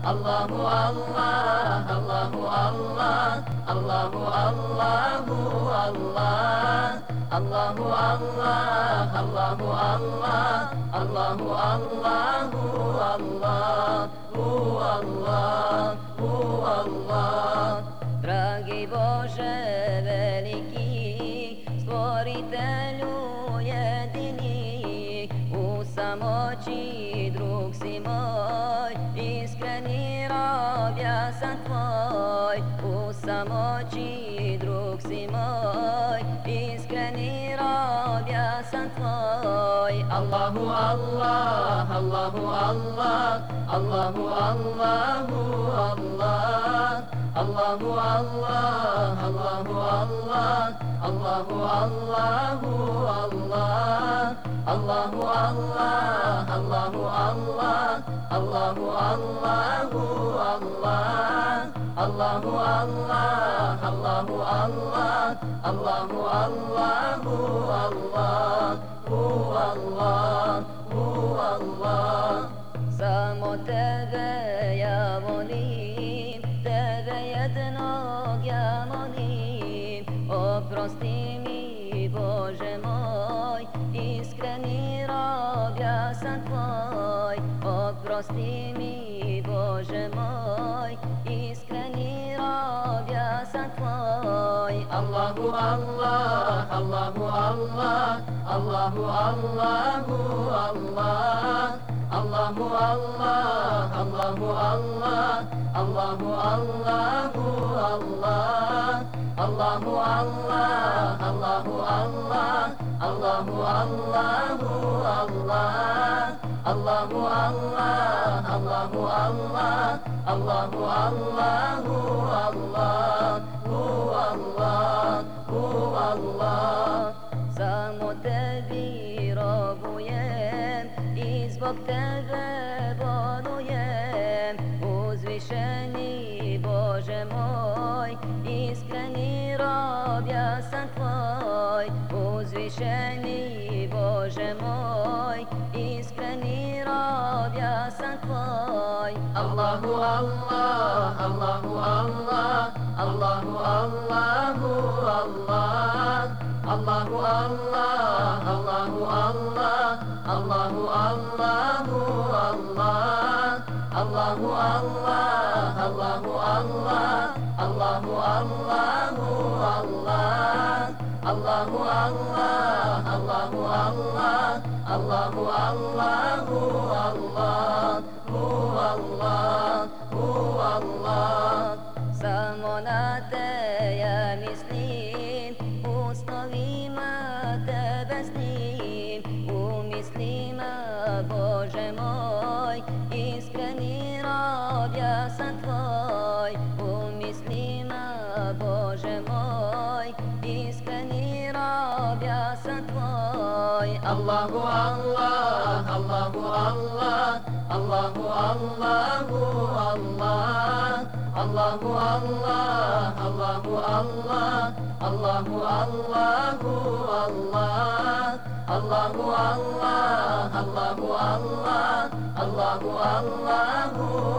Allahu Allah. Allahu Allah, Allahu Allah, Allahu Allah, Allahu Allah, Allahu Allah, Allahu Allahu Allah, Allah, Allah. Dragi Bože veliki, ja sam tvoj U samoći drug si moj. Iskreni rob ja sam tvoj. Allahu Allah, Allahu Allah Allahu Allahu Allah. Allahu Allah, Allahu Allah Allahu Allahu Allah. Allahu Allah, Allahu Allah Allahu Allahu Allah Allahu Allah Allahu Allah Allahu Allahu Allah Allah Allah. Samo tebe ja volim Tebe jednog ja molim Oprosti Bože moj Iskreni rob ja sam tvoj. Oprosti mi Bože moj iskreni rob ja sam tvoj. Allahu Allah Allahu Allah Allahu Allahu Allah. Allahu Allah Allahu Allah Allahu Allahu Allah. Allahu Allah Allahu Allah Allahu Allahu Allah Allahu Allah, Allahu Allah, Allahu Allahu Allah, Allah, Allah. Samo tebi robujem i zbog tebe bodujem. Uzvišeni Bože moj, iskreni sam tvoj. Uzvišeni Bože moj, iskreni rob ja sam tvoj Allahu Allah, Allahu Allah, Allahu Allahu Allah. Allahu Allah, Allahu Allah, Allahu Allahu Allah. Allahu Allah, Allahu Allah, Allahu Allahu Allah. Allahu Allah, Allahu Allah. Allahu Allahu Allah. Allah Allah Samo na te ja Allahu Allah, Allahu Allah, Allahu Allahu Allah, Allahu Allah, Allahu Allah, Allahu Allahu Allah, Allahu Allah, Allahu Allah, Allahu Allahu Allah.